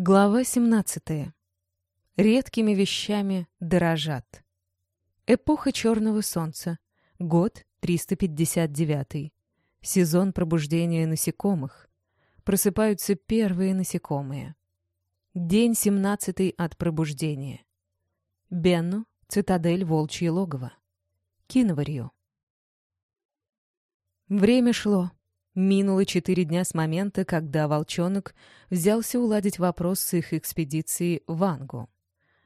Глава 17. Редкими вещами дорожат. Эпоха черного солнца. Год 359. Сезон пробуждения насекомых. Просыпаются первые насекомые. День 17 от пробуждения. Бенну, цитадель Волчье логово. Киноварью. Время шло. Минуло четыре дня с момента, когда волчонок взялся уладить вопрос с их экспедицией в Ангу.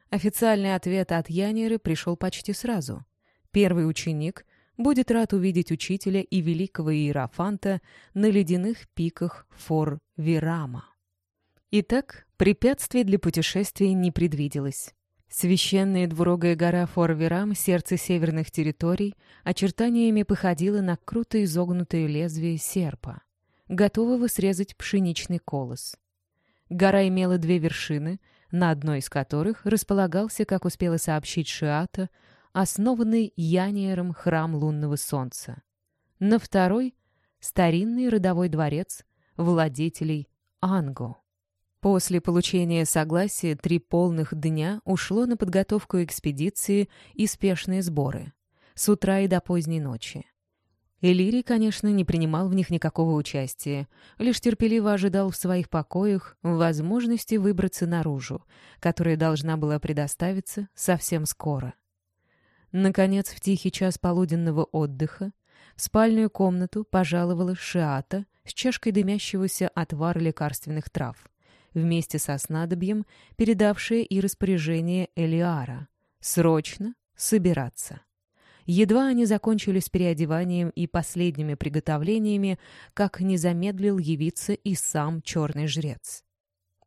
Официальный ответ от Янеры пришел почти сразу. Первый ученик будет рад увидеть учителя и великого иерофанта на ледяных пиках фор Вирама. Итак, препятствий для путешествия не предвиделось. Священная двурогая гора Форверам, сердце северных территорий, очертаниями походила на круто изогнутое лезвие серпа, готового срезать пшеничный колос. Гора имела две вершины, на одной из которых располагался, как успела сообщить Шиата, основанный Яниером храм лунного солнца. На второй — старинный родовой дворец владетелей Анго. После получения согласия три полных дня ушло на подготовку экспедиции и спешные сборы. С утра и до поздней ночи. Элирий, конечно, не принимал в них никакого участия, лишь терпеливо ожидал в своих покоях возможности выбраться наружу, которая должна была предоставиться совсем скоро. Наконец, в тихий час полуденного отдыха в спальную комнату пожаловала Шиата с чашкой дымящегося отвара лекарственных трав вместе со снадобьем, передавшее и распоряжение Элиара. Срочно собираться. Едва они закончили с переодеванием и последними приготовлениями, как не замедлил явиться и сам черный жрец.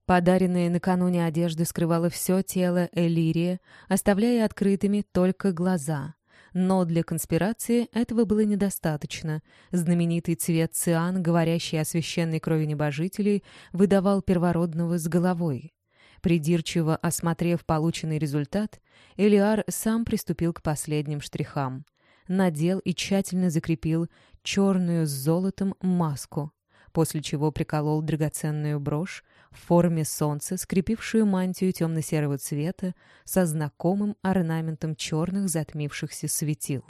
Подаренная накануне одежда скрывала все тело Элирия, оставляя открытыми только глаза, но для конспирации этого было недостаточно. Знаменитый цвет циан, говорящий о священной крови небожителей, выдавал первородного с головой. Придирчиво осмотрев полученный результат, Элиар сам приступил к последним штрихам. Надел и тщательно закрепил черную с золотом маску, после чего приколол драгоценную брошь в форме солнца, скрепившую мантию темно-серого цвета со знакомым орнаментом черных затмившихся светил.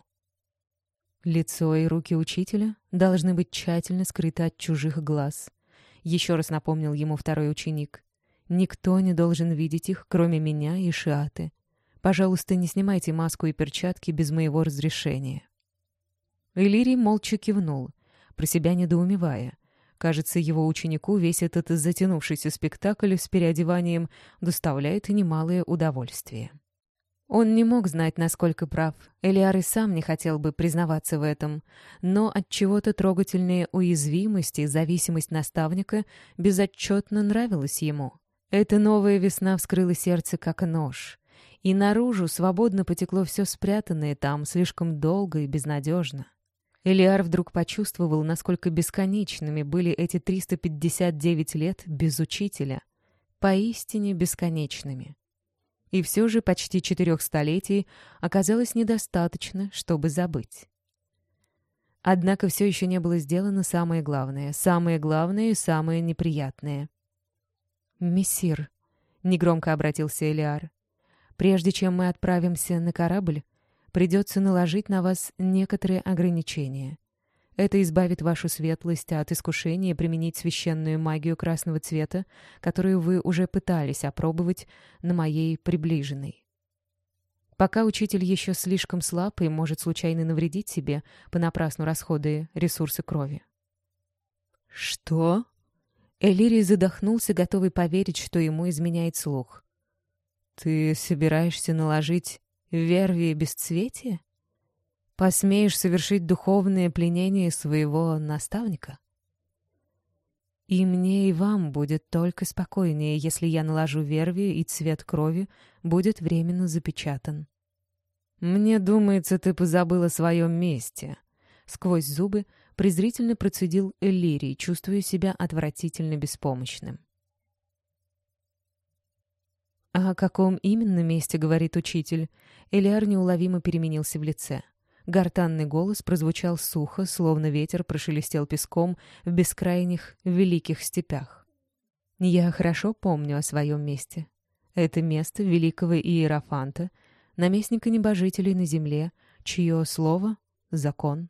Лицо и руки учителя должны быть тщательно скрыты от чужих глаз. Еще раз напомнил ему второй ученик. «Никто не должен видеть их, кроме меня и Шиаты. Пожалуйста, не снимайте маску и перчатки без моего разрешения». Элирий молча кивнул, про себя недоумевая — Кажется, его ученику весь этот затянувшийся спектакль с переодеванием доставляет немалое удовольствие. Он не мог знать, насколько прав. Элиар и сам не хотел бы признаваться в этом, но от чего-то трогательная уязвимость и зависимость наставника безотчетно нравилась ему. Эта новая весна вскрыла сердце как нож, и наружу свободно потекло все спрятанное там слишком долго и безнадежно. Элиар вдруг почувствовал, насколько бесконечными были эти 359 лет без учителя. Поистине бесконечными. И все же почти четырех столетий оказалось недостаточно, чтобы забыть. Однако все еще не было сделано самое главное, самое главное и самое неприятное. «Мессир», — негромко обратился Элиар, — «прежде чем мы отправимся на корабль, придется наложить на вас некоторые ограничения. Это избавит вашу светлость от искушения применить священную магию красного цвета, которую вы уже пытались опробовать на моей приближенной. Пока учитель еще слишком слаб и может случайно навредить себе, понапрасну расходуя ресурсы крови. «Что?» Элирий задохнулся, готовый поверить, что ему изменяет слух. «Ты собираешься наложить Верви бесцветие? Посмеешь совершить духовное пленение своего наставника? И мне, и вам будет только спокойнее, если я наложу верви, и цвет крови будет временно запечатан. Мне думается, ты позабыла о своем месте. Сквозь зубы презрительно процедил Эллирий, чувствуя себя отвратительно беспомощным. «А «О каком именно месте?» — говорит учитель. Элиар неуловимо переменился в лице. Гортанный голос прозвучал сухо, словно ветер прошелестел песком в бескрайних великих степях. Я хорошо помню о своем месте. Это место великого Иерофанта, наместника небожителей на земле, чье слово — закон.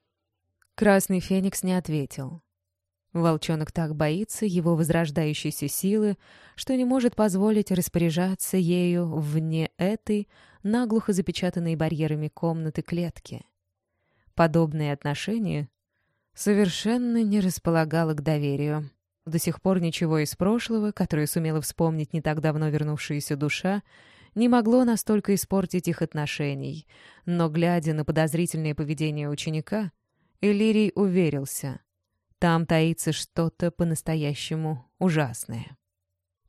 Красный Феникс не ответил. Волчонок так боится его возрождающейся силы, что не может позволить распоряжаться ею вне этой, наглухо запечатанной барьерами комнаты клетки. Подобные отношения совершенно не располагало к доверию. До сих пор ничего из прошлого, которое сумела вспомнить не так давно вернувшаяся душа, не могло настолько испортить их отношений, но, глядя на подозрительное поведение ученика, Элирий уверился — там таится что-то по-настоящему ужасное.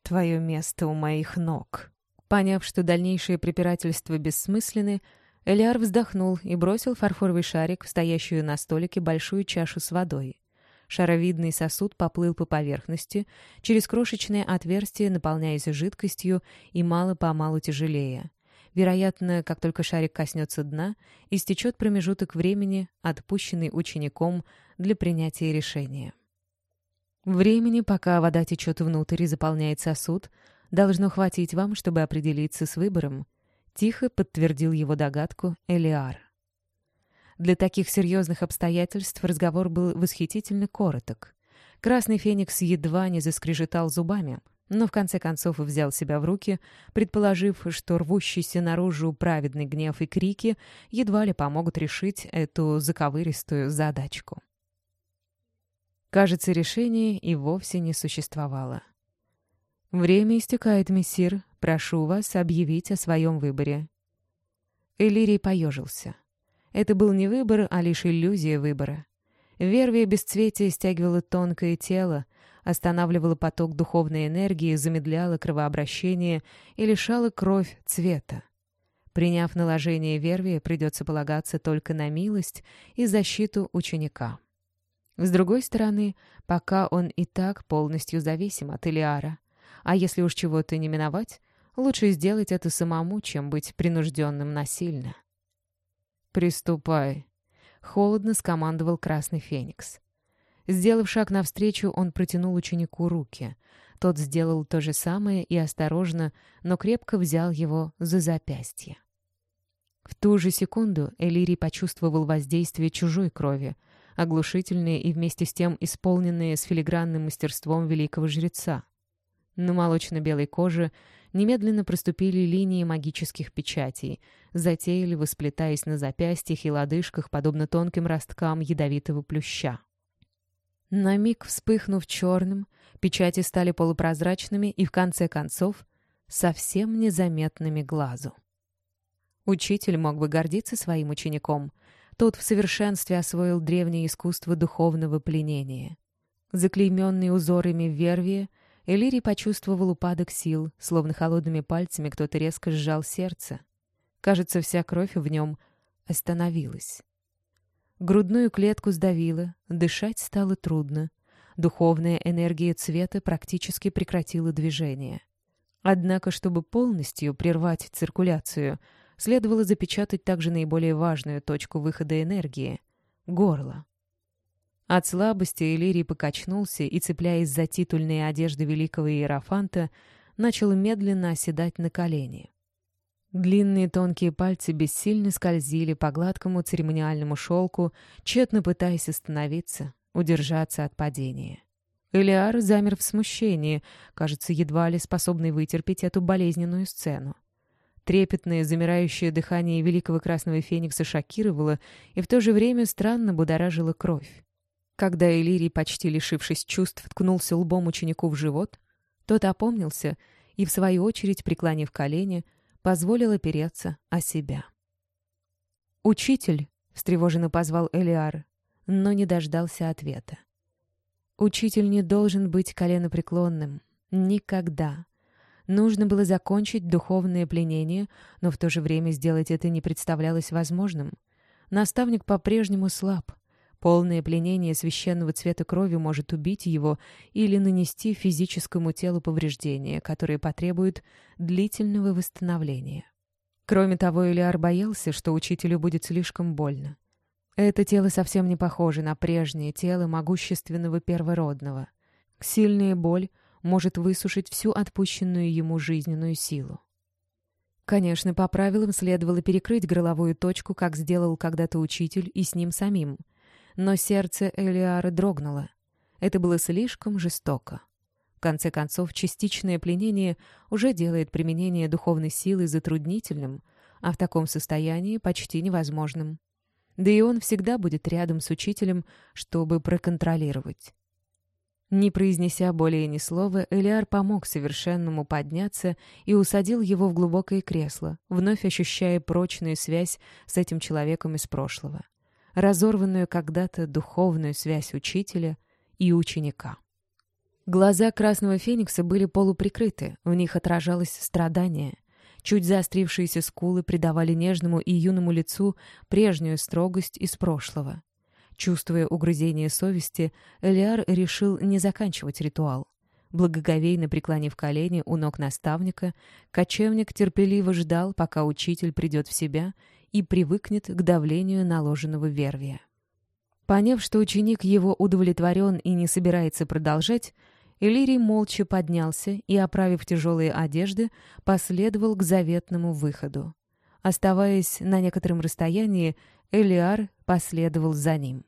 Твое место у моих ног. Поняв, что дальнейшие препирательства бессмысленны, Элиар вздохнул и бросил фарфоровый шарик в стоящую на столике большую чашу с водой. Шаровидный сосуд поплыл по поверхности, через крошечное отверстие наполняясь жидкостью и мало-помалу тяжелее. Вероятно, как только шарик коснется дна, истечет промежуток времени, отпущенный учеником для принятия решения. Времени, пока вода течет внутрь и заполняет сосуд, должно хватить вам, чтобы определиться с выбором, тихо подтвердил его догадку Элиар. Для таких серьезных обстоятельств разговор был восхитительно короток. Красный феникс едва не заскрежетал зубами — но в конце концов взял себя в руки, предположив, что рвущийся наружу праведный гнев и крики едва ли помогут решить эту заковыристую задачку. Кажется, решение и вовсе не существовало. «Время истекает, мессир. Прошу вас объявить о своем выборе». Элирий поежился. Это был не выбор, а лишь иллюзия выбора. Вервия бесцветия стягивала тонкое тело, останавливала поток духовной энергии, замедляла кровообращение и лишала кровь цвета. Приняв наложение верви, придется полагаться только на милость и защиту ученика. С другой стороны, пока он и так полностью зависим от Илиара. А если уж чего-то не миновать, лучше сделать это самому, чем быть принужденным насильно. «Приступай», — холодно скомандовал Красный Феникс. Сделав шаг навстречу, он протянул ученику руки. Тот сделал то же самое и осторожно, но крепко взял его за запястье. В ту же секунду Элирий почувствовал воздействие чужой крови, оглушительные и вместе с тем исполненные с филигранным мастерством великого жреца. На молочно-белой коже немедленно проступили линии магических печатей, затейливо сплетаясь на запястьях и лодыжках, подобно тонким росткам ядовитого плюща. На миг вспыхнув черным, печати стали полупрозрачными и, в конце концов, совсем незаметными глазу. Учитель мог бы гордиться своим учеником. Тот в совершенстве освоил древнее искусство духовного пленения. Заклейменный узорами в вервии, Элирий почувствовал упадок сил, словно холодными пальцами кто-то резко сжал сердце. Кажется, вся кровь в нем остановилась. Грудную клетку сдавило, дышать стало трудно. Духовная энергия цвета практически прекратила движение. Однако, чтобы полностью прервать циркуляцию, следовало запечатать также наиболее важную точку выхода энергии — горло. От слабости Элирий покачнулся и, цепляясь за титульные одежды великого иерофанта, начал медленно оседать на колени. Длинные тонкие пальцы бессильно скользили по гладкому церемониальному шелку, тщетно пытаясь остановиться, удержаться от падения. Элиар замер в смущении, кажется, едва ли способный вытерпеть эту болезненную сцену. Трепетное, замирающее дыхание великого красного феникса шокировало и в то же время странно будоражило кровь. Когда Элирий, почти лишившись чувств, ткнулся лбом ученику в живот, тот опомнился и, в свою очередь, преклонив колени, позволил опереться о себя. «Учитель!» — встревоженно позвал Элиар, но не дождался ответа. «Учитель не должен быть коленопреклонным. Никогда. Нужно было закончить духовное пленение, но в то же время сделать это не представлялось возможным. Наставник по-прежнему слаб. Полное пленение священного цвета крови может убить его или нанести физическому телу повреждения, которые потребуют длительного восстановления. Кроме того, Илиар боялся, что учителю будет слишком больно. Это тело совсем не похоже на прежнее тело могущественного первородного. Сильная боль может высушить всю отпущенную ему жизненную силу. Конечно, по правилам следовало перекрыть горловую точку, как сделал когда-то учитель и с ним самим. Но сердце Элиары дрогнуло. Это было слишком жестоко. В конце концов, частичное пленение уже делает применение духовной силы затруднительным, а в таком состоянии почти невозможным. Да и он всегда будет рядом с учителем, чтобы проконтролировать. Не произнеся более ни слова, Элиар помог совершенному подняться и усадил его в глубокое кресло, вновь ощущая прочную связь с этим человеком из прошлого, разорванную когда-то духовную связь учителя и ученика. Глаза Красного Феникса были полуприкрыты, в них отражалось страдание. Чуть заострившиеся скулы придавали нежному и юному лицу прежнюю строгость из прошлого. Чувствуя угрызение совести, Элиар решил не заканчивать ритуал. Благоговейно преклонив колени у ног наставника, кочевник терпеливо ждал, пока учитель придет в себя и привыкнет к давлению наложенного вервия. Поняв, что ученик его удовлетворен и не собирается продолжать, Элирий молча поднялся и, оправив тяжелые одежды, последовал к заветному выходу. Оставаясь на некотором расстоянии, Элиар последовал за ним.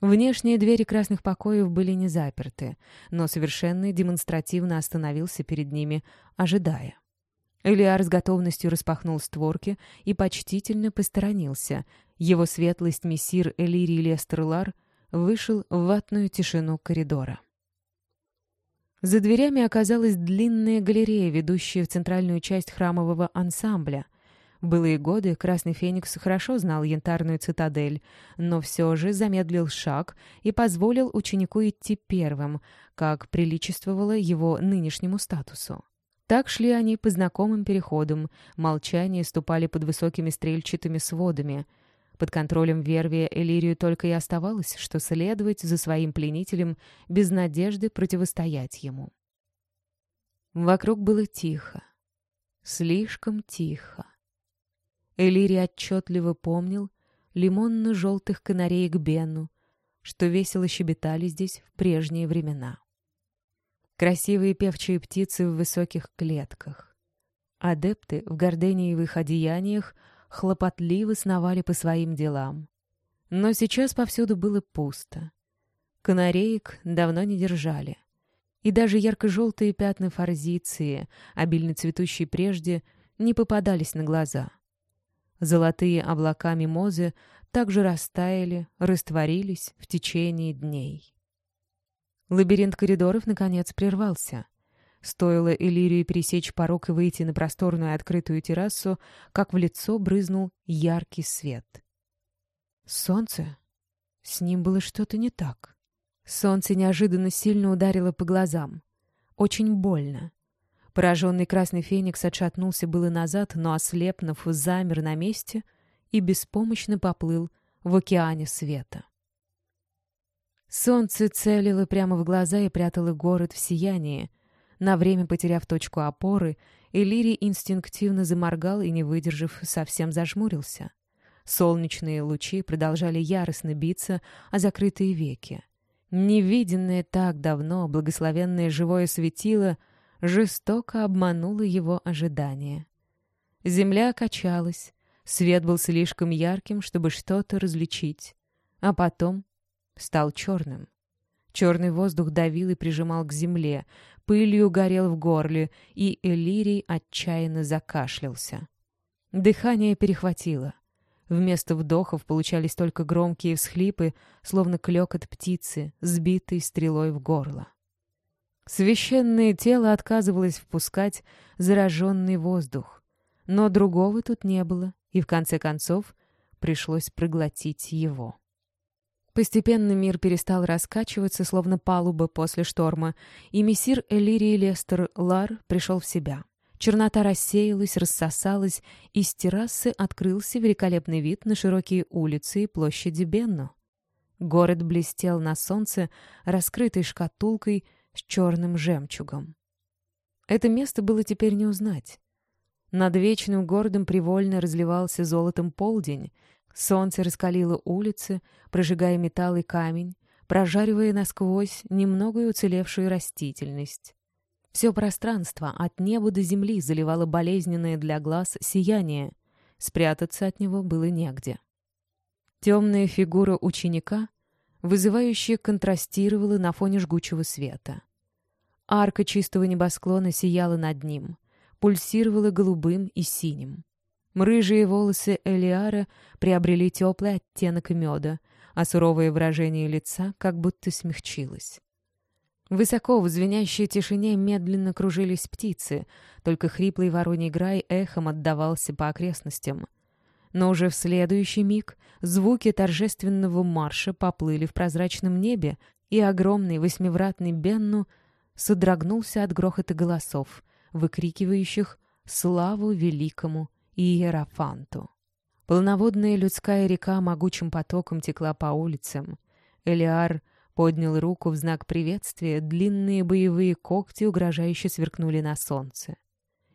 Внешние двери красных покоев были не заперты, но совершенно демонстративно остановился перед ними, ожидая. Элиар с готовностью распахнул створки и почтительно посторонился. Его светлость мессир Элирий Лестерлар вышел в ватную тишину коридора. За дверями оказалась длинная галерея, ведущая в центральную часть храмового ансамбля — в былые годы Красный Феникс хорошо знал янтарную цитадель, но все же замедлил шаг и позволил ученику идти первым, как приличествовало его нынешнему статусу. Так шли они по знакомым переходам, молчание ступали под высокими стрельчатыми сводами. Под контролем Вервия Элирию только и оставалось, что следовать за своим пленителем без надежды противостоять ему. Вокруг было тихо. Слишком тихо. Элири отчетливо помнил лимонно-желтых канареек Бену, что весело щебетали здесь в прежние времена. Красивые певчие птицы в высоких клетках. Адепты в гордениевых одеяниях хлопотливо сновали по своим делам. Но сейчас повсюду было пусто. Канареек давно не держали. И даже ярко-желтые пятна форзиции, обильно цветущие прежде, не попадались на глаза — Золотые облака мимозы также растаяли, растворились в течение дней. Лабиринт коридоров, наконец, прервался. Стоило Элирии пересечь порог и выйти на просторную открытую террасу, как в лицо брызнул яркий свет. Солнце? С ним было что-то не так. Солнце неожиданно сильно ударило по глазам. Очень больно. Пораженный красный феникс отшатнулся было назад, но, ослепнув, замер на месте и беспомощно поплыл в океане света. Солнце целило прямо в глаза и прятало город в сиянии. На время потеряв точку опоры, Элирий инстинктивно заморгал и, не выдержав, совсем зажмурился. Солнечные лучи продолжали яростно биться о закрытые веки. Невиденное так давно благословенное живое светило — жестоко обманула его ожидания. Земля качалась, свет был слишком ярким, чтобы что-то различить, а потом стал черным. Черный воздух давил и прижимал к земле, пылью горел в горле, и Элирий отчаянно закашлялся. Дыхание перехватило. Вместо вдохов получались только громкие всхлипы, словно клёкот птицы, сбитой стрелой в горло. Священное тело отказывалось впускать зараженный воздух. Но другого тут не было, и в конце концов пришлось проглотить его. Постепенно мир перестал раскачиваться, словно палуба после шторма, и мессир Элирий Лестер Лар пришел в себя. Чернота рассеялась, рассосалась, и с террасы открылся великолепный вид на широкие улицы и площади Бенно. Город блестел на солнце, раскрытой шкатулкой — с черным жемчугом. Это место было теперь не узнать. Над вечным городом привольно разливался золотом полдень, солнце раскалило улицы, прожигая металл и камень, прожаривая насквозь немногое уцелевшую растительность. Все пространство от неба до земли заливало болезненное для глаз сияние. Спрятаться от него было негде. Темная фигура ученика, вызывающе контрастировала на фоне жгучего света. Арка чистого небосклона сияла над ним, пульсировала голубым и синим. Рыжие волосы Элиара приобрели теплый оттенок меда, а суровое выражение лица как будто смягчилось. Высоко в звенящей тишине медленно кружились птицы, только хриплый вороний грай эхом отдавался по окрестностям. Но уже в следующий миг звуки торжественного марша поплыли в прозрачном небе, и огромный восьмивратный Бенну содрогнулся от грохота голосов, выкрикивающих «Славу великому Иерофанту!». Полноводная людская река могучим потоком текла по улицам. Элиар — Поднял руку в знак приветствия, длинные боевые когти угрожающе сверкнули на солнце.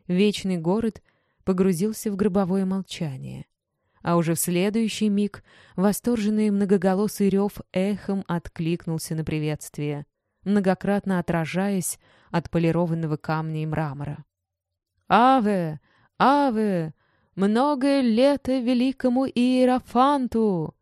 Вечный город погрузился в гробовое молчание. А уже в следующий миг восторженный многоголосый рев эхом откликнулся на приветствие, многократно отражаясь от полированного камня и мрамора. «Аве! Аве! Многое лето великому Иерофанту!»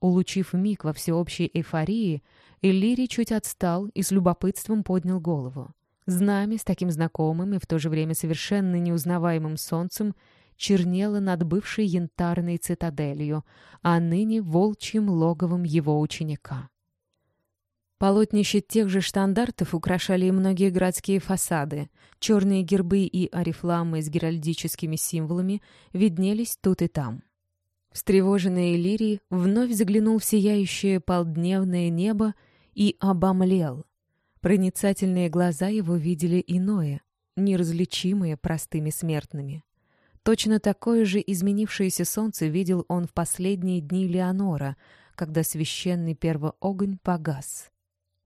Улучив миг во всеобщей эйфории, Иллирий чуть отстал и с любопытством поднял голову. Знамя с таким знакомым и в то же время совершенно неузнаваемым солнцем чернело над бывшей янтарной цитаделью, а ныне волчьим логовом его ученика. Полотнища тех же штандартов украшали и многие городские фасады. Черные гербы и орифламы с геральдическими символами виднелись тут и там. Встревоженный Иллирий вновь заглянул в сияющее полдневное небо и обомлел. Проницательные глаза его видели иное, неразличимое простыми смертными. Точно такое же изменившееся солнце видел он в последние дни Леонора, когда священный первоогонь погас.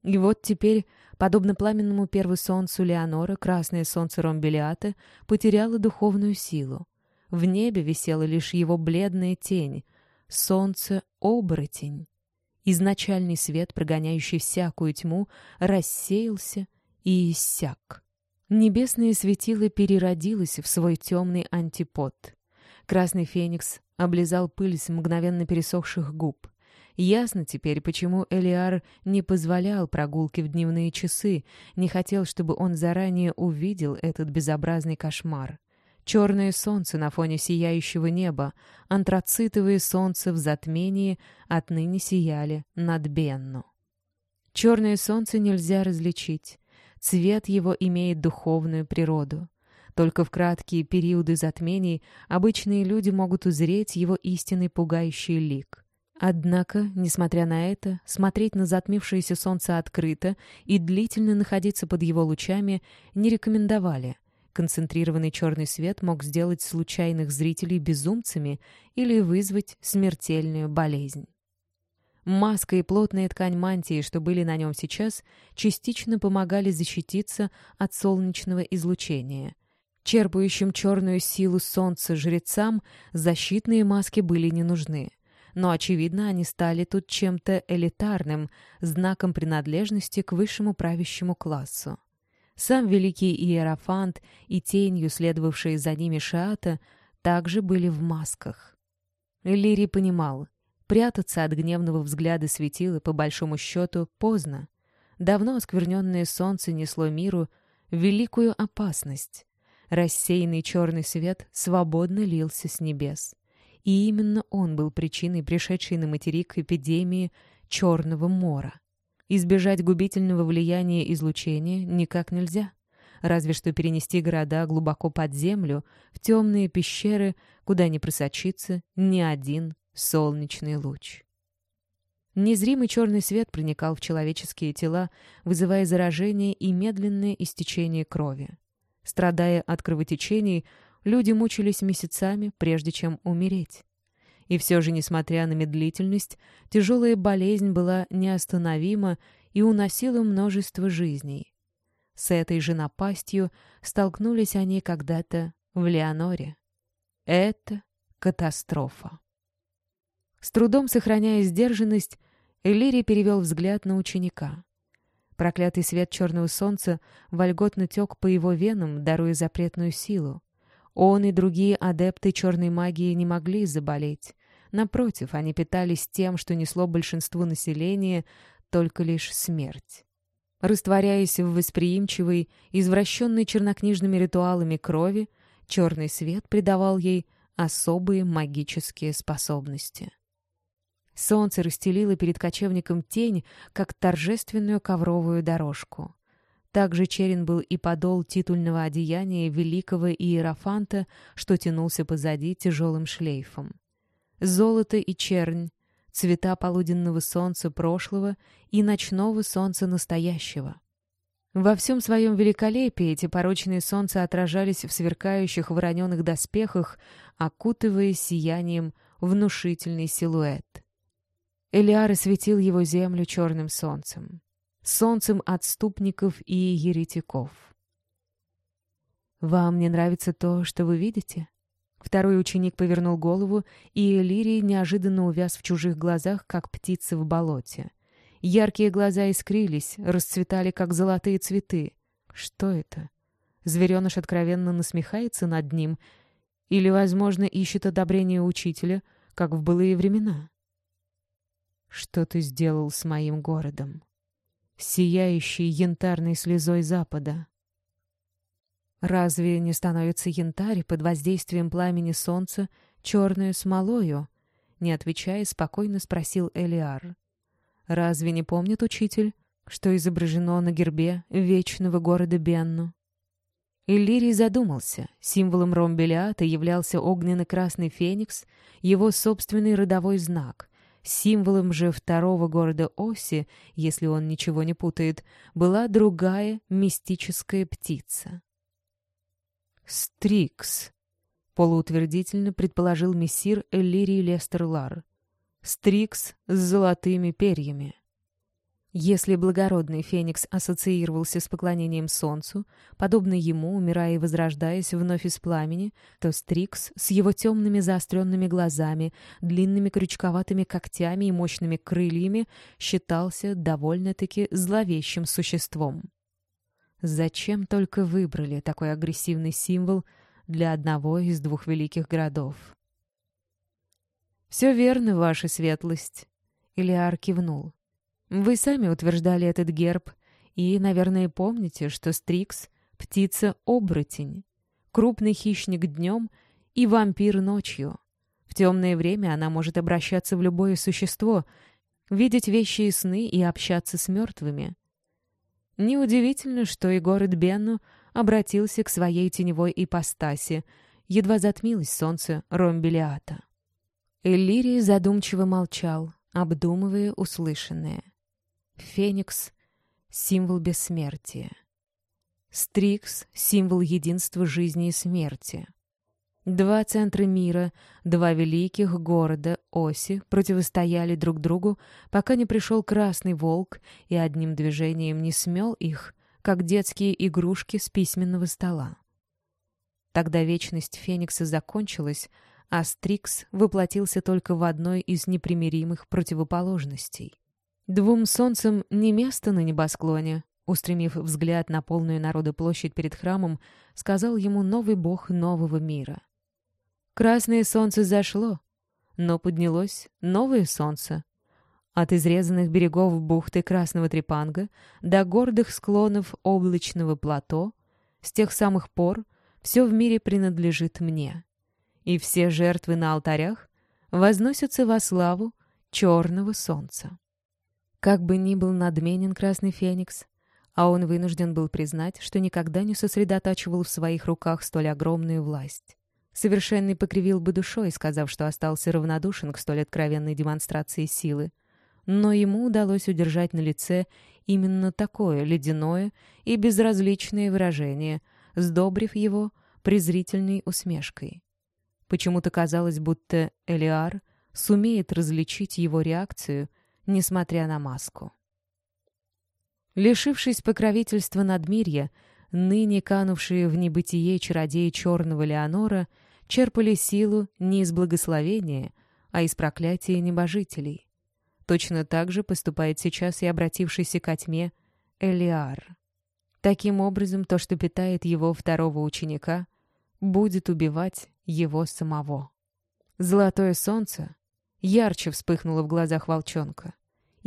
И вот теперь, подобно пламенному первосолнцу Леонора, красное солнце Ромбелиата потеряло духовную силу. В небе висела лишь его бледная тень, солнце-оборотень. Изначальный свет, прогоняющий всякую тьму, рассеялся и иссяк. Небесное светило переродилось в свой темный антипод. Красный феникс облизал пыль с мгновенно пересохших губ. Ясно теперь, почему Элиар не позволял прогулки в дневные часы, не хотел, чтобы он заранее увидел этот безобразный кошмар. Черное солнце на фоне сияющего неба, антрацитовые солнца в затмении отныне сияли над Бенну. Черное солнце нельзя различить. Цвет его имеет духовную природу. Только в краткие периоды затмений обычные люди могут узреть его истинный пугающий лик. Однако, несмотря на это, смотреть на затмившееся солнце открыто и длительно находиться под его лучами не рекомендовали — Концентрированный черный свет мог сделать случайных зрителей безумцами или вызвать смертельную болезнь. Маска и плотная ткань мантии, что были на нем сейчас, частично помогали защититься от солнечного излучения. Черпающим черную силу солнца жрецам защитные маски были не нужны. Но, очевидно, они стали тут чем-то элитарным, знаком принадлежности к высшему правящему классу. Сам великий Иерофант и тенью, следовавшие за ними Шаата, также были в масках. Лири понимал, прятаться от гневного взгляда светила, по большому счету, поздно. Давно оскверненное солнце несло миру великую опасность. Рассеянный черный свет свободно лился с небес. И именно он был причиной пришедшей на материк эпидемии Черного мора. Избежать губительного влияния излучения никак нельзя. Разве что перенести города глубоко под землю, в темные пещеры, куда не просочится ни один солнечный луч. Незримый черный свет проникал в человеческие тела, вызывая заражение и медленное истечение крови. Страдая от кровотечений, люди мучились месяцами, прежде чем умереть. И все же, несмотря на медлительность, тяжелая болезнь была неостановима и уносила множество жизней. С этой же напастью столкнулись они когда-то в Леоноре. Это катастрофа. С трудом сохраняя сдержанность, Эллири перевел взгляд на ученика. Проклятый свет черного солнца вольготно тек по его венам, даруя запретную силу. Он и другие адепты черной магии не могли заболеть. Напротив, они питались тем, что несло большинству населения только лишь смерть. Растворяясь в восприимчивой, извращенной чернокнижными ритуалами крови, черный свет придавал ей особые магические способности. Солнце расстелило перед кочевником тень, как торжественную ковровую дорожку. Также черен был и подол титульного одеяния великого иерофанта, что тянулся позади тяжелым шлейфом. Золото и чернь, цвета полуденного солнца прошлого и ночного солнца настоящего. Во всем своем великолепии эти порочные солнца отражались в сверкающих вороненых доспехах, окутывая сиянием внушительный силуэт. Элиар осветил его землю черным солнцем. Солнцем отступников и еретиков. «Вам не нравится то, что вы видите?» Второй ученик повернул голову, и Элирий неожиданно увяз в чужих глазах, как птица в болоте. Яркие глаза искрились, расцветали, как золотые цветы. Что это? Звереныш откровенно насмехается над ним или, возможно, ищет одобрение учителя, как в былые времена? Что ты сделал с моим городом? Сияющий янтарной слезой запада. Разве не становится янтарь под воздействием пламени солнца черную смолою? Не отвечая, спокойно спросил Элиар. Разве не помнит учитель, что изображено на гербе вечного города Бенну? Иллирий задумался. Символом Ромбелиата являлся огненно-красный феникс, его собственный родовой знак. Символом же второго города Оси, если он ничего не путает, была другая мистическая птица. «Стрикс», — полуутвердительно предположил мессир Эллирий Лестерлар. «Стрикс с золотыми перьями». Если благородный феникс ассоциировался с поклонением солнцу, подобно ему, умирая и возрождаясь вновь из пламени, то Стрикс с его темными заостренными глазами, длинными крючковатыми когтями и мощными крыльями считался довольно-таки зловещим существом. Зачем только выбрали такой агрессивный символ для одного из двух великих городов? «Все верно, ваша светлость», — Илиар кивнул. Вы сами утверждали этот герб, и, наверное, помните, что Стрикс — птица-оборотень, крупный хищник днем и вампир ночью. В темное время она может обращаться в любое существо, видеть вещи и сны и общаться с мертвыми. Неудивительно, что и город Бенну обратился к своей теневой ипостаси, едва затмилось солнце Ромбелиата. Эллирий задумчиво молчал, обдумывая услышанное. Феникс — символ бессмертия. Стрикс — символ единства жизни и смерти. Два центра мира, два великих города, оси, противостояли друг другу, пока не пришел Красный Волк и одним движением не смел их, как детские игрушки с письменного стола. Тогда вечность Феникса закончилась, а Стрикс воплотился только в одной из непримиримых противоположностей. Двум солнцам не место на небосклоне, устремив взгляд на полную народу площадь перед храмом, сказал ему новый бог нового мира. Красное солнце зашло, но поднялось новое солнце. От изрезанных берегов бухты Красного Трепанга до гордых склонов облачного плато, с тех самых пор все в мире принадлежит мне. И все жертвы на алтарях возносятся во славу черного солнца. Как бы ни был надменен Красный Феникс, а он вынужден был признать, что никогда не сосредотачивал в своих руках столь огромную власть. Совершенный покривил бы душой, сказав, что остался равнодушен к столь откровенной демонстрации силы. Но ему удалось удержать на лице именно такое ледяное и безразличное выражение, сдобрив его презрительной усмешкой. Почему-то казалось, будто Элиар сумеет различить его реакцию несмотря на маску. Лишившись покровительства надмирья, ныне канувшие в небытие чародеи черного Леонора черпали силу не из благословения, а из проклятия небожителей. Точно так же поступает сейчас и обратившийся ко тьме Элиар. Таким образом, то, что питает его второго ученика, будет убивать его самого. Золотое солнце ярче вспыхнуло в глазах волчонка,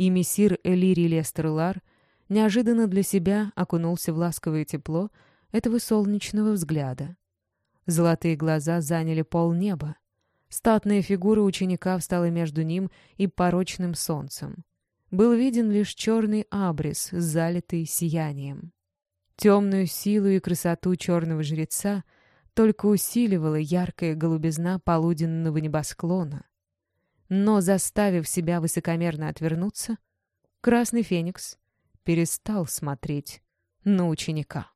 и мессир Элири Лестерлар неожиданно для себя окунулся в ласковое тепло этого солнечного взгляда. Золотые глаза заняли полнеба. Статная фигура ученика встала между ним и порочным солнцем. Был виден лишь черный абрис, залитый сиянием. Темную силу и красоту черного жреца только усиливала яркая голубизна полуденного небосклона. Но, заставив себя высокомерно отвернуться, Красный Феникс перестал смотреть на ученика.